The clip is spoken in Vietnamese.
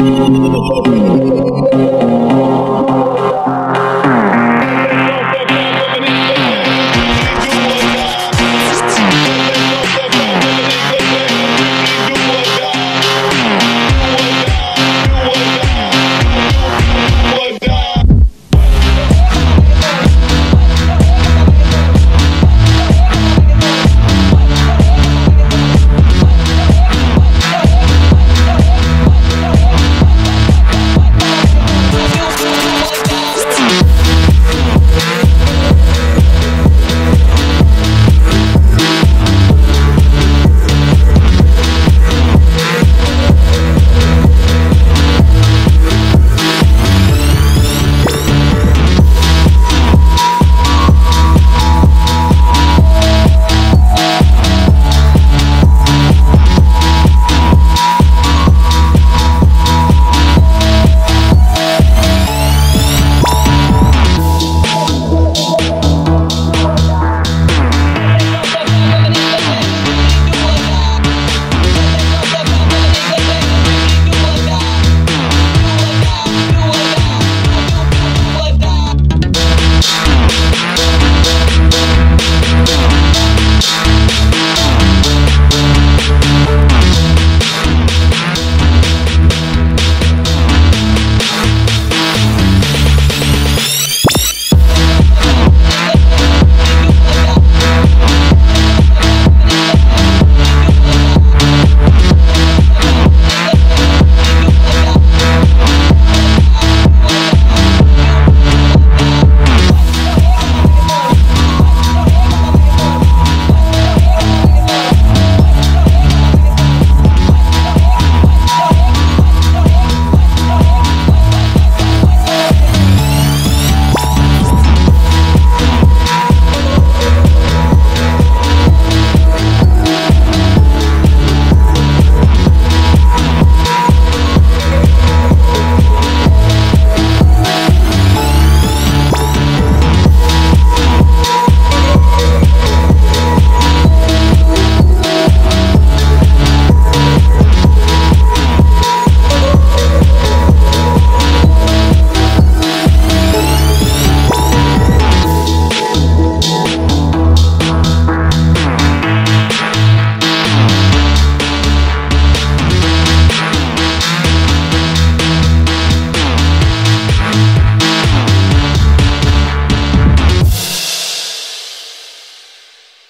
Oh, my God.